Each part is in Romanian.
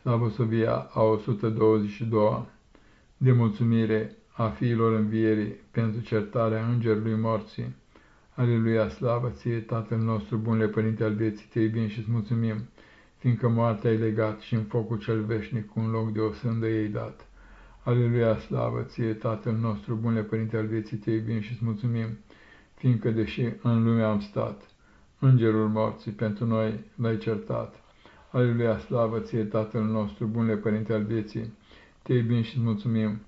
Slavosovia a 122 de mulțumire a fiilor învierii pentru certarea îngerului morții. Aleluia, slavă ție, Tatăl nostru, bunle Părinte al vieții, te iubim și îți mulțumim, fiindcă moartea ai legat și în focul cel veșnic cu un loc de o sândă ei dat. Aleluia, slavă ție, Tatăl nostru, bunle Părinte al vieții, te iubim și îți mulțumim, fiindcă, deși în lume am stat, îngerul morții pentru noi l-ai certat. Aleluia, slavă ție, Tatăl nostru, bunle Părinte al vieții, te iubim și îți mulțumim,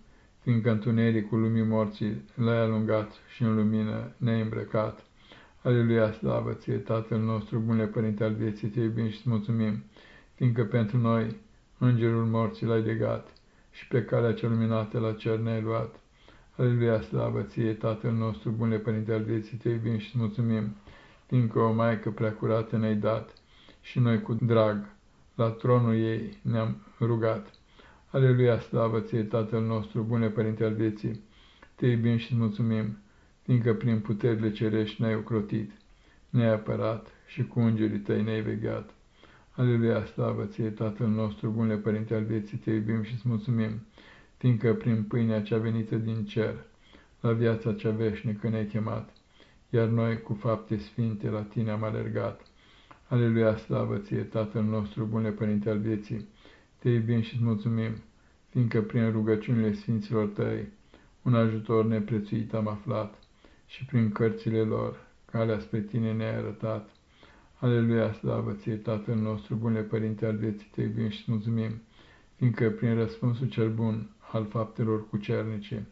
fiindcă întunericul lumii morții l-ai alungat și în lumină ne-ai îmbrăcat. Aleluia, slavă ție, Tatăl nostru, bunle Părinte al vieții, te iubim și îți mulțumim, fiindcă pentru noi îngerul morții l-ai legat și pe calea cea luminată la cer ne-ai luat. Aleluia, slavă ție, Tatăl nostru, bunle Părinte al vieții, te iubim și îți mulțumim, fiindcă o Maică preacurată ne-ai dat și noi cu drag la tronul ei ne-am rugat. Aleluia, slavă ție, Tatăl nostru, bune Părinte al vieții, te iubim și mulțumim, fiindcă prin puterile cerești ne-ai ocrotit, ne-ai apărat și cu îngerii tăi ne-ai vegheat. Aleluia, slavă ție, Tatăl nostru, bune Părinte al vieții, te iubim și mulțumim, fiindcă prin pâinea cea venită din cer, la viața cea veșnică ne-ai chemat, iar noi cu fapte sfinte la tine am alergat. Aleluia, slavă ție, Tatăl nostru, bune Părinte al vieții, te iubim și îți mulțumim, fiindcă prin rugăciunile Sfinților tăi un ajutor neprețuit am aflat și prin cărțile lor calea spre tine ne-ai arătat. Aleluia, slavă ție, Tatăl nostru, bune Părinte al vieții, te iubim și îți mulțumim, fiindcă prin răspunsul cel bun al faptelor cucernice,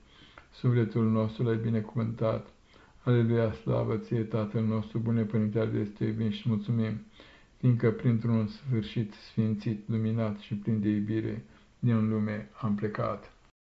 sufletul nostru l-ai binecuvântat. Aleluia, slavă ție, Tatăl nostru, bune Părinte al vieții, te iubim și mulțumim, fiindcă printr-un sfârșit sfințit, luminat și plin de iubire, din lume am plecat.